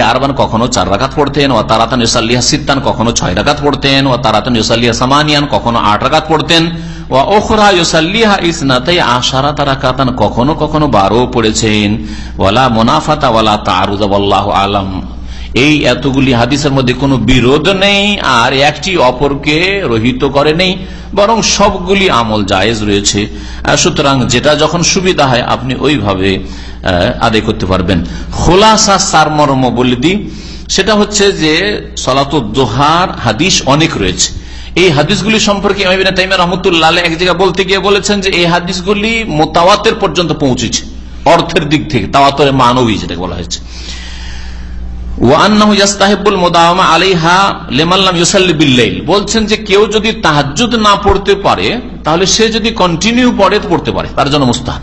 আরবান কখনো চার পড়তেন ও সিত্তান কখনো ছয় পড়তেন ও সামানিয়ান কখনো আট পড়তেন ও ওখরা আশারা তারাকাতান কখনো কখনো বারো পড়েছেন। ওয়ালা মোনাফাতা ওয়ালা তারুদাল্লাহ আলম। এই এতগুলি হাদিসের মধ্যে কোনো বিরোধ নেই, আর একটি অপরকে রহিত করে নেই, বরং সবগুলি আমল জায়েজ রয়েছে। সুতরাং যেটা যখন সুবিধা হয়, আপনি ওইভাবে আদায় করতে পারবেন। খোলাসা সারমর্ম বলে দিই, সেটা হচ্ছে যে সলাতুদ্দোহার হাদিস অনেক রয়েছে। এই হাদিসগুলি সম্পর্কে রহমতুল্লাহ এক জায়গায় বলতে গিয়ে বলেছেন যে এই হাদিসগুলি মোতাওয়াতের পর্যন্ত পৌঁছেছে। অর্থের দিক থেকে, তাওয়াতের মানবী যেটাকে বলা হয়েছে। বলছেন যে কেউ যদি তাহাজুদ না পড়তে পারে, তাহলে সে যদি কন্টিনিউ পড়ে পড়তে পারে। তার জন্য মুস্তাহ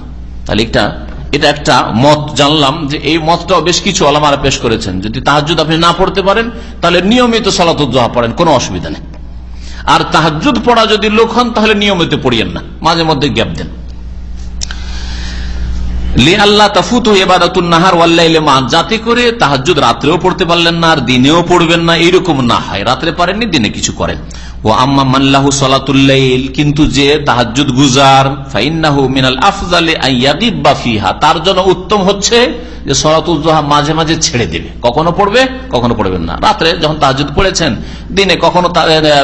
তাহলে একটা, এটা একটা মত। জানলাম যে এই মতটাও বেশ কিছু আলামারা পেশ করেছেন। যদি তাহাজুদ আপনি না পড়তে পারেন, তাহলে নিয়মিত সলাতুদ্দোহা পড়েন, কোনো অসুবিধা নেই। আর তাহাজুদ পড়া যদি লোক হন, তাহলে নিয়মিত পড়িয়েন না। মাঝে মধ্যে গ্যাপ দেন। যাতে করে তাহাজুদ রাত্রেও পড়তে পারলেন না আর দিনেও পড়বেন না, এইরকম না হয়। রাত্রে পারেননি, দিনে কিছু করেন। ও আম্মা মাল্লাহু সালাতুল্লাইল কিন্তু যে তাহাজুদ গুজার, ফাইন্নাহু মিনাল আফজালে ফিহা, তার জন্য উত্তম হচ্ছে যে সলাতুদ্দোহা মাঝে মাঝে ছেড়ে দেবে। কখনো পড়বে, কখনো পড়বেন না। রাত্রে যখন তাহাজুদ পড়েছেন, দিনে কখনো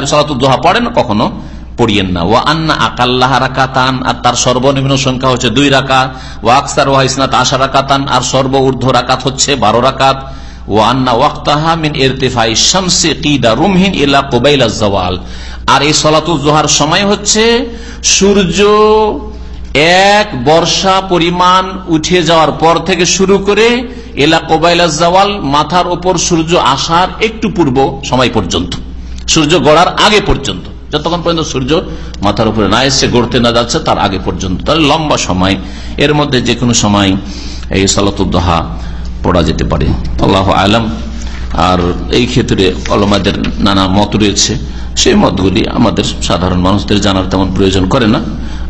সলাতুদ্দোহা পড়েন, কখনো পড়িয়েন না। ও আন্না আকাল্লাহ রাকাতান, আর তার সর্বনিম্ন সংখ্যা হচ্ছে দুই রাকাত। ও আকসার ওয়া ইসনাত আশা রাকাতান, আর সর্ব ঊর্ধ্ব রাকাত হচ্ছে বারো রাকাত। ও আন্না ওয়াক্তাহা মিন ইরতিফাই শামসি কিদা রুমহিন ইলা কোবাইলা জওয়াল। আর এই সলাতুল জোহার সময় হচ্ছে সূর্য এক বর্ষা পরিমাণ উঠে যাওয়ার পর থেকে শুরু করে এলা কোবাইলা জওয়াল, মাথার ওপর সূর্য আসার একটু পূর্ব সময় পর্যন্ত। সূর্য গড়ার আগে পর্যন্ত। যতক্ষণ পর্যন্ত সূর্য মাথার উপরে না এসছে গড়তে না যাচ্ছে, তার আগে পর্যন্ত তাহলে লম্বা সময়, এর মধ্যে যে কোনো সময় এই সালাতুদ্দোহা পড়া যেতে পারে। আল্লাহ আলম। আর এই ক্ষেত্রে অলমাদের নানা মত রয়েছে। সেই মতগুলি আমাদের সাধারণ মানুষদের জানার তেমন প্রয়োজন করে না।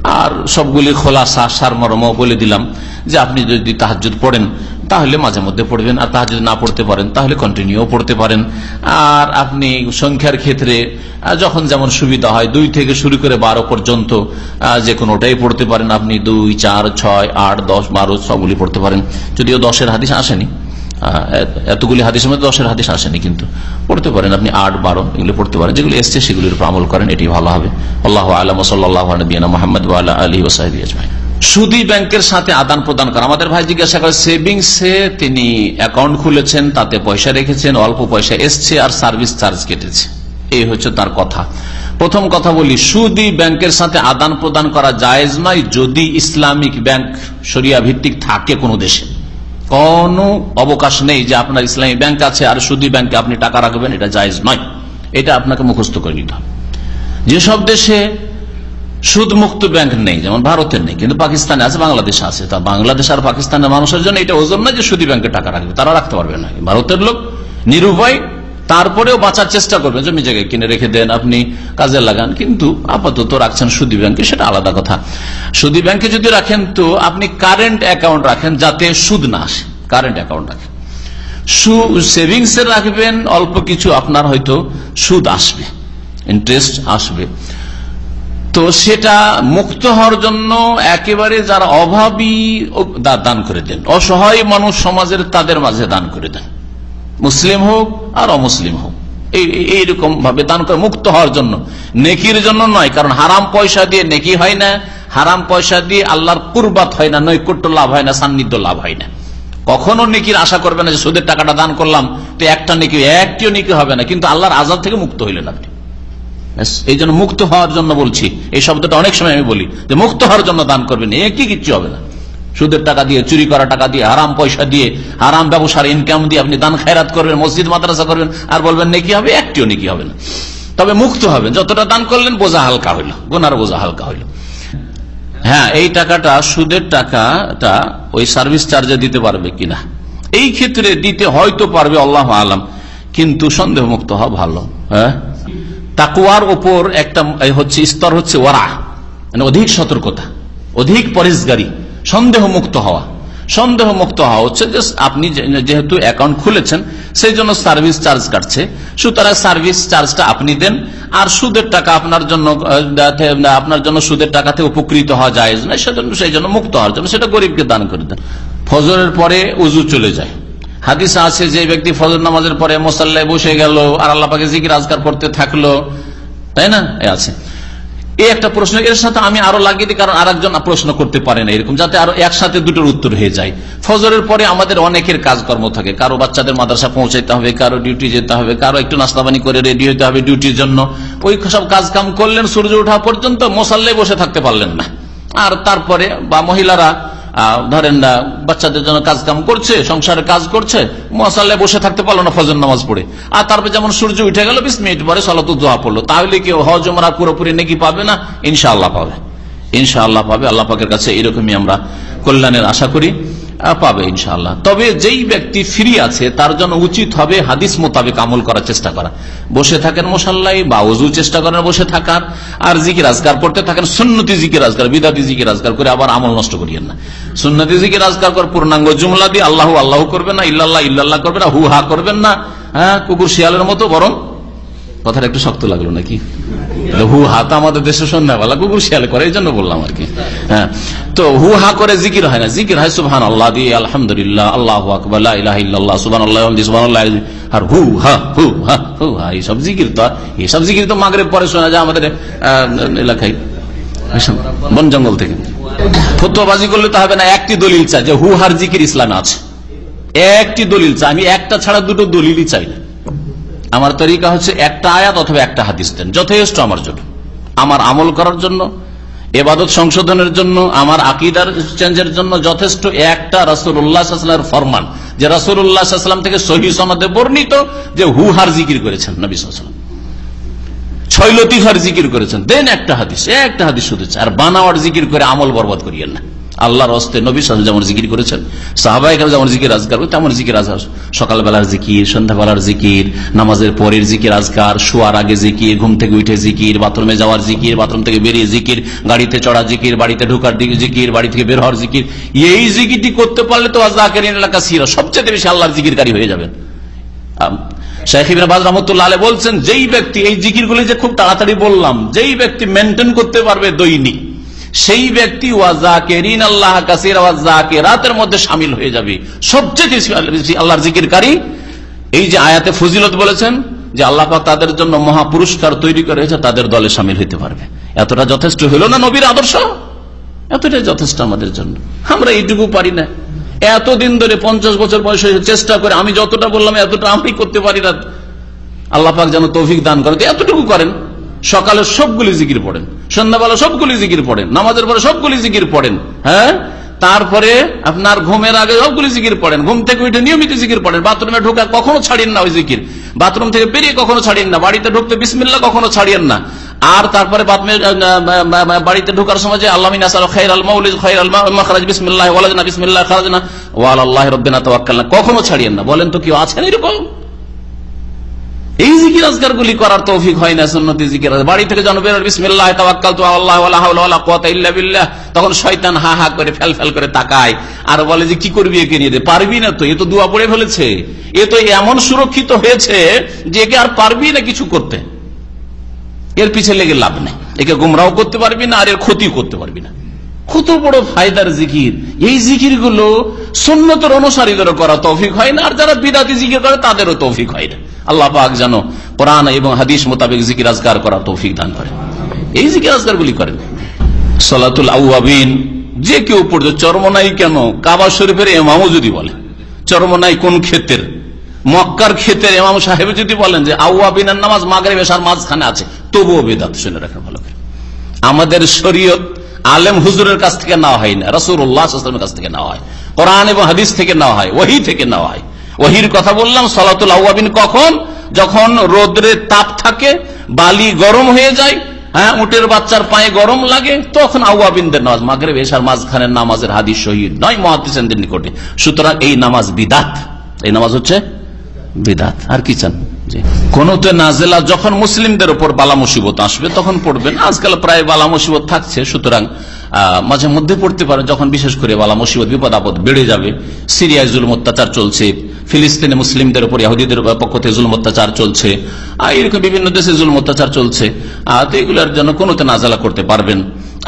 আর সবগুলি খোলাসা, সারমর্ম বলে দিলাম যে আপনি যদি তাহাজুদ পড়েন, তাহলে মাঝে মধ্যে পড়বেন, আর তাহাজ না পড়তে পারেন, তাহলে কন্টিনিউ পড়তে পারেন। আর আপনি সংখ্যার ক্ষেত্রে যখন যেমন সুবিধা হয়, দুই থেকে শুরু করে বারো পর্যন্ত যে কোনোটাই পড়তে পারেন আপনি, দুই, চার, ছয়, আট, দশ, বারো, সবগুলি পড়তে পারেন। যদিও দশের হাদিস আসেনি। এতগুলি হাদিসের মধ্যে দশের হাদিস আসেনি কিন্তু। পড়তে পারেন, আপনি আট, বারো এগুলো পড়তে পারেন। যেগুলো এসছে, সেগুলির উপর আমল করেন, এটি ভালো হবে। আল্লাহ আলম সাল্লাহ মোহাম্মদ আলী ওসাহি আজমাই সুদি ব্যাংকের সাথে আদান প্রদান করা। আমাদের ভাই জিজ্ঞাসা করে, সেভিংসে তিনি অ্যাকাউন্ট খুলেছেন, তাতে পয়সা রেখেছেন, অল্প পয়সা এসছে আর সার্ভিস চার্জ কেটেছে। এই হচ্ছে তার কথা। প্রথম কথা বলি, সুদি ব্যাংকের সাথে আদান প্রদান করা জায়েজ নয় যদি ইসলামিক ব্যাংক সরিয়া ভিত্তিক থাকে কোনো দেশে। কোন অবকাশ নেই যে আপনার ইসলামী ব্যাংক আছে আর সুদি ব্যাংকে আপনি টাকা রাখবেন, এটা জায়জ নয়। এটা আপনাকে মুখস্থ করে নিতে হবে। যেসব দেশে সুদ মুক্ত ব্যাংক নেই, যেমন ভারতের নেই, কিন্তু পাকিস্তানে আছে, বাংলাদেশে আছে, তা বাংলাদেশ আর পাকিস্তানের মানুষের জন্য এটা ওজন না যে সুদী ব্যাংকে টাকা রাখবে, তারা রাখতে পারবে না। ভারতের লোক নিরুপায় তারপরেও বাঁচার চেষ্টা করবেন। জমি জায়গায় কিনে রেখে দেন আপনি, কাজে লাগান, কিন্তু আপাতত রাখছেন সুদী ব্যাংকে, সেটা আলাদা কথা। সুদী ব্যাংকে যদি রাখেন তো আপনি কারেন্ট অ্যাকাউন্ট রাখেন যাতে সুদ না আসে। কারেন্ট অ্যাকাউন্ট রাখেন। সেভিংস এর রাখবেন, অল্প কিছু আপনার হয়তো সুদ আসবে ইন্টারেস্ট আসবে। তো সেটা মুক্ত হওয়ার জন্য একেবারে যারা অভাবী দান করে দেন। অসহায় মানুষ সমাজের তাদের মাঝে দান করে দেন। মুসলিম হোক আর অমুসলিম হোক। এইরকম ভাবে দান করে মুক্ত হওয়ার জন্য। নেকির জন্য নয়, কারণ হারাম পয়সা দিয়ে নেকি হয় না, হারাম পয়সা দিয়ে আল্লাহর কুরবাত হয় না, নৈকট্য লাভ হয় না, সান্নিধ্য লাভ হয় না। কখনো নেকির আশা করবে না যে সুদের টাকাটা দান করলাম, তো একটা নেকি, একটিও নেকি হবে না, কিন্তু আল্লাহর আজাদ থেকে মুক্ত হইলেন আপনি। এই জন্য মুক্ত হওয়ার জন্য বলছি, এই শব্দটা অনেক সময় আমি বলি, যে মুক্ত হওয়ার জন্য দান করবেন একই কিচ্ছু হবে না। সুদের টাকা দিয়ে, চুরি করা টাকা দিয়ে, হারাম পয়সা দিয়ে, হারাম ব্যবসার ইনকাম দিয়ে আপনি দান খায়রাত করবেন, মসজিদ, মাদ্রাসা করবেন, আর বলবেন, নেকি হবে? একটিও নেকি হবে না। তবে মুক্ত হবেন। যতটা দান করলেন, বোঝা হালকা হইল। গোনার বোঝা হালকা হইল। হ্যাঁ এই টাকাটা, সুদের টাকাটা ওই সার্ভিস চার্জে দিতে পারবে কিনা? এই ক্ষেত্রে দিতে হয়তো পারবে, আল্লাহ আলাম। কিন্তু সন্দেহ মুক্ত হওয়া ভালো। হ্যাঁ? তাকুয়ার ওপর একটা হচ্ছে, স্তর হচ্ছে ওয়ারা মানে অধিক সতর্কতা, অধিক পরিষ্কারী সন্দেহ মুক্ত হওয়া। সন্দেহ মুক্ত হওয়া হচ্ছে যে আপনি যেহেতু অ্যাকাউন্ট খুলেছেন, সেই জন্য সার্ভিস চার্জ কাটছে। সুতরাং সার্ভিস চার্জটা আপনি দেন, আর সুদের টাকা আপনার জন্য আপনার জন্য সুদের টাকাতে উপকৃত হওয়া যায় না, সেজন্য সেই জন্য মুক্ত হওয়ার জন্য সেটা গরিবকে দান করে দেন। ফজরের পরে উজু চলে যায়। হাদিস আছে যে ব্যক্তি ফজর নামাজের পরে মোসাল্লায় বসে গেল, আর আল্লাহ পাকে জিকির আজকার করতে থাকল। তাই না? আছে। এই একটা প্রশ্ন, এর সাথে আমি আরও লাগিয়ে দিই, কারণ আরেকজন প্রশ্ন করতে পারে না এরকম, যাতে আরও একসাথে দুটোর উত্তর হয়ে যায়। ফজরের পরে আমাদের অনেকের কাজকর্ম থাকে। কারও বাচ্চাদের মাদ্রাসা পৌঁছাইতে হবে, কারও ডিউটি যেতে হবে, কারও একটু নাস্তাবানি করে রেডি হতে হবে ডিউটির জন্য। ওই সব কাজ কাম করলেন, সূর্য ওঠা পর্যন্ত মশাল্লে বসে থাকতে পারলেন না। আর তারপরে বা মহিলারা ধরেন না, বাচ্চাদের জন্য কাজ কাম করছে, সংসারে কাজ করছে, মশালে বসে থাকতে পারল না ফজর নামাজ পড়ে। আর তারপরে যেমন সূর্য উঠে গেল, বিশ মিনিট পরে সলত দোয়া পড়ল। তাহলে কি হজ ওমরা পুরোপুরি নাকি পাবে না? ইনশাআল্লাহ পাবে। ইনশাআল্লাহ পাবে। আল্লাহ পাকের কাছে এরকমই আমরা কল্যাণের আশা করি। পাবে, ইনশাআল্লাহ। তবে যেই ব্যক্তি ফ্রি আছে, তার জন্য উচিত হবে হাদিস মোতাবেক আমল করার চেষ্টা করা। বসে থাকেন মশাল্লাই বা উজু চেষ্টা করেন বসে থাকার, আর জিকির আজগার করতে থাকেন, সুন্নতি জিকির আজগার, বিদাতি জিকির আজগার করে আবার আমল নষ্ট করিয়েন না। সুন্নতি জিকির আজগার কর, পূর্ণাঙ্গ জুমলা দিয়ে আল্লাহ আল্লাহ করবেন না, ইল্লাল্লাহ ইল্লাল্লাহ করবেন না হু হা করবেন না হ্যাঁ কুকুর শিয়ালের মতো, বরং, কথাটা একটু শক্ত লাগল নাকি? হু হা তো আমাদের দেশে সন্ধ্যাবেলা কুকুর শিয়াল করে, এই জন্য বললাম আর কি। হ্যাঁ। তো হু হা করে জিকির হয় না। জিকির হয় সুবহান আল্লাহ দিয়ে আলহামদুলিল্লাহ, আল্লাহ আল্লাহ সুবান আল্লাহ আর হু হা হু হা হু হা এইসব জিকির তো। এইসব জিকির তো মাগরে পরে শোনা যায় আমাদের এলাকায়। বন জঙ্গল থেকে। ফতুয়াবাজি করলে তো হবে না, একটি দলিল চাই যে হু হার জিকির ইসলামে আছে। একটি দলিল চাই। আমি একটা ছাড়া দুটো দলিলই চাই না। আমার তরিকা হচ্ছে একটা আয়াত অথবা একটা হাদিস দেন। যথেষ্ট আমার জন্য। আমার আমল করার জন্য, এবাদত সংশোধনের জন্য, আমার আকিদার চেঞ্জের জন্য যথেষ্ট একটা রাসুল্লাহামের ফরমান। যে রাসুল্লাহাম থেকে সহি সমাদে বর্ণিত যে হুহার জিকির করেছেন নবী সাল্লাম ছয় লতিফার জিকির করেছেন। দেন একটা হাদিস একটা হাদিস শুধু আর বানাওয়ার জিকির করে আমল বরবাদ করিয়েন না। আল্লাহর হস্তে নবী সাল যেমন জিকির করেছেন সাহাবাহিক যেমন জিকির আজকার তেমন জিকির আজকার সকালবেলার জিকির, সন্ধ্যাবেলার জিকির, নামাজের পরের জিকির আজকার শোয়ার আগে জিকির, ঘুম থেকে উঠে জিকির, বাথরুমে যাওয়ার জিকির, বাথরুম থেকে বেরিয়ে জিকির, গাড়িতে চড়া জিকির, বাড়িতে ঢোকার জিকির, বাড়ি থেকে বের হওয়ার জিকির। এই জিকিরটি করতে পারলে তো আজাকের এলাকা সিরা সবচেয়ে বেশি আল্লাহর জিকিরকারী হয়ে যাবেন। বলছেন, যেই ব্যক্তি এই জিকিরগুলি যে খুব তাড়াতাড়ি বললাম, যেই ব্যক্তি মেনটেন করতে পারবে দৈনিক সেই ব্যক্তি, ওয়াজাকেরিন, আল্লাহ কাসির রাতের মধ্যে সামিল হয়ে যাবে। সবচেয়ে বেশি আল্লাহর জিকিরকারী। এই যে আয়াতে ফজিলত বলেছেন যে আল্লাহ তাদের জন্য মহা পুরস্কার তৈরি করেছে তাদের দলে সামিল হইতে পারবে। এতটা যথেষ্ট হইল না নবীর আদর্শ? এতটাই যথেষ্ট আমাদের জন্য। আমরা এইটুকু পারি না। এতদিন ধরে পঞ্চাশ বছর বয়স চেষ্টা করে আমি যতটা বললাম, এতটা আমি করতে পারি না। আল্লাহ পাক যেন তৌফিক দান করে এতটুকু করেন। সকালে সবগুলি জিকির পড়েন, সন্ধ্যাবেলা সবগুলি জিকির পড়েন, নামাজের পরে সবগুলি জিকির পড়েন হ্যাঁ? তারপরে আপনার ঘুমের আগে সবগুলি জিকির পড়েন, ঘুম থেকে উঠে নিয়মিত জিকির পড়েন, বাথরুমে ঢোকা কখনো ছাড়িয়েন না ওই জিকির, বাথরুম থেকে বেরিয়ে কখনো ছাড়িয়েন না, বাড়িতে ঢুকতে বিসমিল্লা কখনো ছাড়িয়েন না। আর তারপরে বাড়িতে ঢোকার সময় আল্লাহ কখনো ছাড়িয়েন না। বলেন তো কেউ আছেন এরকম? এই জিকির আজগার গুলি করার তৌফিক হয় না, সুন্নতি জিকির বাড়ি থেকে জন বিসমিল্লাহ তাওয়াক্কাল তো আল্লাহ, ওয়ালা হাওলা ওয়ালা কুওয়াতা ইল্লা বিল্লাহ, তখন শয়তান হা হা করে ফেল ফেল করে তাকায় আর বলে যে, কি করবি একে নিয়ে? দে, পারবি না তো, এ তো দুয়া পড়ে ফেলেছে, এ তো এমন সুরক্ষিত হয়েছে যে একে আর পারবি না কিছু করতে। এর পিছে লেগে লাভ নেই। একে গুমরাও করতে পারবি না, আর এর ক্ষতিও করতে পারবি না। কত বড় ফায়দার জিকির। এই জিকিরগুলো সুন্নতর অনুসারীদেরও করা তৌফিক হয় না, আর যারা বিদাতি জিকির করে, তাদেরও তৌফিক হয় না। আল্লাহ পাক যেন কোরআন এবং হাদিস মোতাবেক জিকির আজগার করার তৌফিক দান করে এই জিকির আজগার গুলি করেন। সলাতুল আউআবিন যে কেউ পড়ছে চরমনাই কেন? কাবা শরীফের এমামও যদি বলে, চরমনাই কোন ক্ষেত্রের? মক্কার ক্ষেত্রের এমাম সাহেব যদি বলেন যে আউআবিনের নামাজ মাগরে বেশার মাঝখানে আছে, তবুও বেদাত শুনে রাখা ভালো করে। আমাদের শরীয়ত আলেম হুজুরের কাছ থেকে নেওয়া হয় না রসুল্লাহামের কাছ থেকে নেওয়া হয়। কোরআন এবং হাদিস থেকে নেওয়া হয় ওহি থেকে নেওয়া হয়। ওহির কথা বললাম, সলাতুল আউআবিন কখন? যখন রোদ্রের তাপ থাকে, বালি গরম হয়ে যায় হ্যাঁ উটের বাচ্চার পায়ে গরম লাগে, তখন আউআবিনদের নামাজ মাগরে বেশার মাঝখানে নামাজের হাদিস শহীদ নয়, মহাদিসের নিকটে। সুতরাং এই নামাজ বিদাত। এই নামাজ হচ্ছে বিদাত। আর কি চান? কোনতে নাজেলা যখন মুসলিমদের উপর বালা মুসিবত আসবে, তখন পড়বেন। আজকাল প্রায় বালা মুসিবত থাকছে, সুতরাং মাঝে মধ্যে পড়তে পারেন যখন বিশেষ করে বালা মুসিবত, বিপদ, আপদ বেড়ে যাবে। সিরিয়ায় জুলম, অত্যাচার চলছে। ফিলিস্তিনে মুসলিমদের উপর ইহুদিদের পক্ষ থেকে জুলম, অত্যাচার চলছে। এরকম বিভিন্ন দেশে জুলম, অত্যাচার চলছে। তো এগুলোর জন্য কোনোতে নাজালা করতে পারবেন।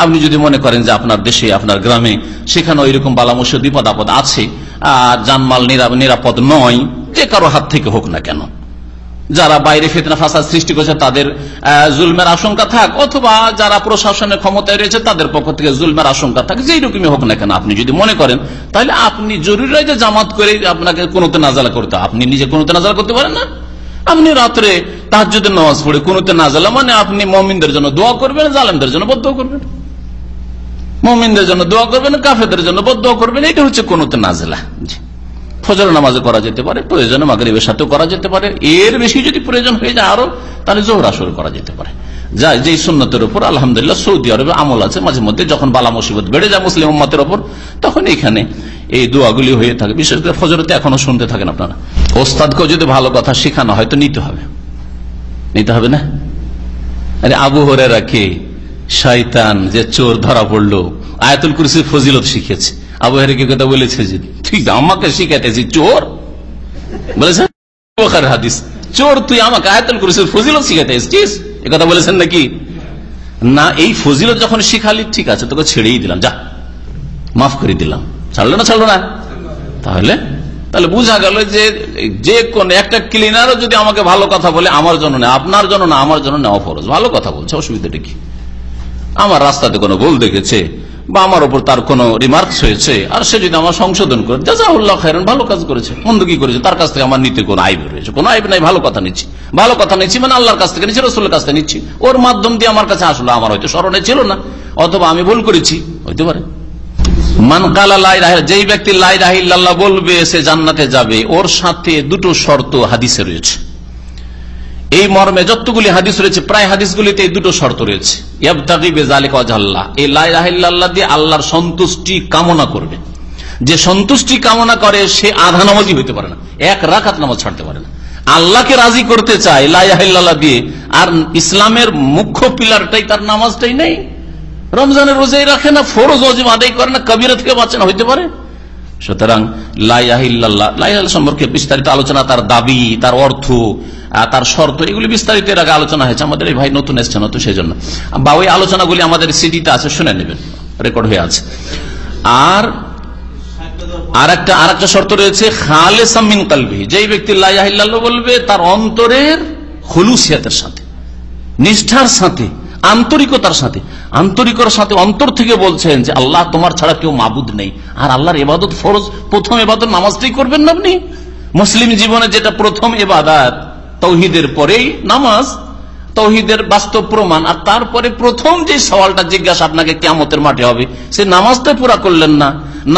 আপনি যদি মনে করেন যে আপনার দেশে, আপনার গ্রামে সেখানে ওইরকম বালা মুসিবত, বিপদ, আপদ আছে আর জানমাল নিরাপদ নয়, যে কারও হাত থেকে হোক না কেন। যারা বাইরে ফেতনা ফাসাদ সৃষ্টি করেছে, তাদের জুলমের আশঙ্কা থাক, অথবা যারা প্রশাসনের ক্ষমতায় রয়েছে, তাদের পক্ষ থেকে জুলমের আশঙ্কা থাক যেই রকমই হোক না কেন, আপনি যদি মনে করেন, তাহলে আপনি জরুরি যে জামাত করে আপনাকে কোনোতে নাজালা করতে আপনি নিজে কোনোতে নাজালা করতে পারেন না। আপনি রাত্রে তার যদি নামাজ পড়ে কোনোতে নাজালা মানে আপনি মমিনদের জন্য দোয়া করবেন, জালেমদের জন্য বদ্ধ করবেন। মমিনদের জন্য দোয়া করবেন কাফেদের জন্য বদ্ধ করবেন, এটা হচ্ছে কোনোতে নাজেলা। জি। ফজর নামাজে করা যেতে পারে, প্রয়োজনে মাগরীবের সাথেও করা যেতে পারে। এর বেশি যদি প্রয়োজন হয়ে যায় আরও তাহলে জোহর আসর করা যেতে পারে। যা, যেই সুন্নতের উপর, আলহামদুলিল্লাহ, সৌদি আরবে আমল আছে মাঝে মধ্যে, যখন বালা মুসিবত বেড়ে যায় মুসলিম উম্মতের উপর তখন এখানে এই দোয়াগুলি হয়ে থাকে। বিশেষ করে ফজরতে এখনও শুনতে থাকেন আপনারা। ওস্তাদকেও যদি ভালো কথা শেখানো হয়, তো নিতে হবে। নিতে হবে না? আরে আবু হরেরা কে? শয়তান যে চোর ধরা পড়ল। আয়াতুল কুরসির ফজিলত শিখেছে। আবু হেরিকে কথা বলেছে যে? ঠিক আমাকে শিখাইতেছি চোর। বলেছেন? হাদিস। চোর, তুই আমাকে আয়তন করেছিস ফজিলত এসছিস? বলেছেন নাকি? না, এই ফজিলত যখন শিখালি, ঠিক আছে, তোকে ছেড়েই দিলাম। যা, মাফ করে দিলাম। ছাড়লো না ছাড়লো না? তাহলে? তাহলে বোঝা গেল যে যে কোন একটা ক্লিনারও যদি আমাকে ভালো কথা বলে, আমার জন্য না আপনার জন্য না, আমার জন্য নেওয়া ফরজ। ভালো কথা বলছে, অসুবিধাটা কি? আমার রাস্তাতে কোনো ভুল দেখেছে। বা আমার উপর তার কোনো রিমার্কস হয়েছে, আর সে যদি আমার সংশোধন করে জাজাউল্লাহ খায়রান ভালো কাজ করেছে মন্দ কি করেছে, তার কাছ থেকে আমার নিতে কোনো আইব রয়েছে, কোনো আইব নাই, ভালো কথা নিচ্ছি। ভালো কথা নিচ্ছি মানে আল্লাহর কাছ থেকে নিচ্ছি, রসুলের কাছ থেকে নিচ্ছি। ওর মাধ্যম দিয়ে আমার কাছে আসলো, আমার হয়তো স্মরণে ছিল না, অথবা আমি ভুল করেছি, হইতে পারে। যেই ব্যক্তি লাই রাহিল্লাহ বলবে, সে জান্নাতে যাবে। ওর সাথে দুটো শর্ত হাদিসে রয়েছে। এই মর্মে যতগুলি হাদিস রয়েছে, প্রায় হাদিসগুলিতে এই দুটো শর্ত রয়েছে। আল্লাহর সন্তুষ্টি কামনা করবে। যে সন্তুষ্টি কামনা করে, সে আধা নামাজি হইতে পারে না। এক রাখাত নামাজ ছাড়তে পারে না। আল্লাহকে রাজি করতে চায় লাইল্লাহ দিয়ে, আর ইসলামের মুখ্য পিলারটাই তার নামাজটাই নেই। রমজানের রোজাই রাখে না, ফরোজ অজিম আদায় করে না, কবিরা থেকে বাঁচে না, হইতে পারে। সুতরাং লাইল্লাহ সম্পর্কে বিস্তারিত আলোচনা, তার দাবি, তার অর্থ তার শর্ত, এগুলি বিস্তারিত এর আগে আলোচনা হয়েছে। আমাদের এই ভাই নতুন এসছেন তো সেই জন্য। বা ওই আলোচনাগুলি আমাদের সিডিতে আছে, শুনে নেবেন, রেকর্ড হয়ে আছে। আর আর একটা আর একটা শর্ত রয়েছে খালে সামিন কালবি যেই ব্যক্তি লাইল্লাহ বলবে, তার অন্তরের হলুসিয়াতের সাথে, নিষ্ঠার সাথে, আন্তরিকতার সাথে আন্তরিকতার সাথে অন্তর থেকে বলছেন যে, আল্লাহ তোমার ছাড়া কেউ মাবুদ নেই। আর আল্লাহর এবাদত ফরজ, প্রথম এবাদত নামাজটাই করবেন না আপনি? মুসলিম জীবনে যেটা প্রথম এবাদাত তৌহিদের পরেই নামাজ, তৌহিদের বাস্তব প্রমাণ, আর তারপরে প্রথম যে সওয়ালটা জিজ্ঞাসা আপনাকে কেমতের মাঠে হবে, সে নামাজটা পুরা করলেন না।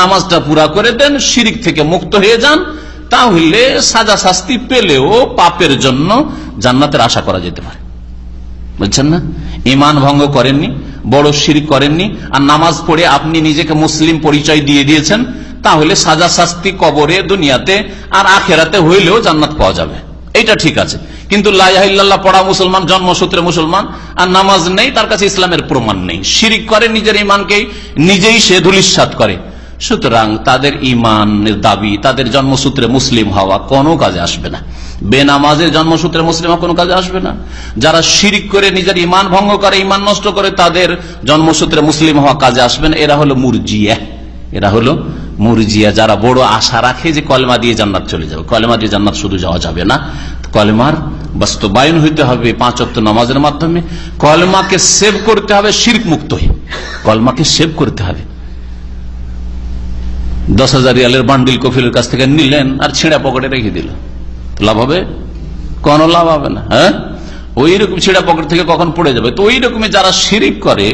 নামাজটা পুরা করে দেন, শিরিক থেকে মুক্ত হয়ে যান, তাহলে সাজা শাস্তি পেলেও পাপের জন্য জান্নাতের আশা করা যেতে পারে। বুঝছেন না? ইমান ভঙ্গ করেননি, বড় শির করেননি, আর নামাজ পড়ে আপনি নিজেকে মুসলিম পরিচয় দিয়ে দিয়েছেন, তাহলে সাজা শাস্তি কবরে, দুনিয়াতে, আর আখেরাতে হইলেও জান্নাত পাওয়া যাবে। এটা ঠিক আছে। কিন্তু লাইল্লাহ পড়া মুসলমান, জন্মসূত্রে মুসলমান, আর নামাজ নেই, তার কাছে ইসলামের প্রমাণ নেই। শিরিক করে নিজের ইমানকে নিজেই সে ধুলিস্বাদ করে। সুতরাং তাদের ইমানের দাবি, তাদের জন্মসূত্রে মুসলিম হওয়া কোনো কাজে আসবে না। বেনামাজের জন্মসূত্রে মুসলিম হওয়া কোনো কাজে আসবে না। যারা শিরিক করে নিজের ইমান ভঙ্গ করে ইমান নষ্ট করে তাদের জন্মসূত্রে মুসলিম হওয়া কাজে আসবে না। এরা হলো মুরজিয়া। এরা হলো মুরজিয়া। যারা বড় আশা রাখে যে কলেমা দিয়ে জান্নাত চলে যাবে। কলেমা দিয়ে জান্নাত শুধু যাওয়া যাবে না। কলেমার বাস্তবায়ন হইতে হবে পাঁচ অক্ট নামাজের মাধ্যমে। কলমাকে সেভ করতে হবে, শির্ক মুক্ত হয়ে। কলমাকে সেভ করতে হবে। দশ হাজার রিয়ালের বান্ডিল কফিলের কাছ থেকে নিলেন আর ছিঁড়া পকেটে রেখে দিল। লাভ হবে? কোন লাভ হবে না হ্যাঁ? ওই রকম ছিঁড়া পকেট থেকে কখন পড়ে যাবে? তো ওই রকমই যারা শিরিক করে,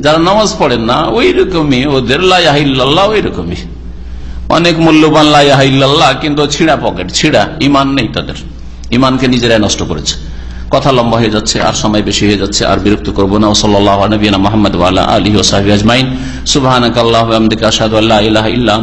যারা নামাজ পড়েন না ওই রকমই ওদের লাইল্লাহ ওই রকমই অনেক মূল্যবান লাইল্লাহ কিন্তু ছিঁড়া পকেট, ছিঁড়া, ইমান নেই তাদের। ইমানকে নিজেরাই নষ্ট করেছে। কথা লম্বা হয়ে যাচ্ছে, আর সময় বেশি হয়ে যাচ্ছে, আর বিরক্ত করব না। সাল্লাহ নবীনা মোহাম্মদ আলী ওসাহি আজমাইন। সুবাহ আল্লাহ আল্লাহ ইল্লাহ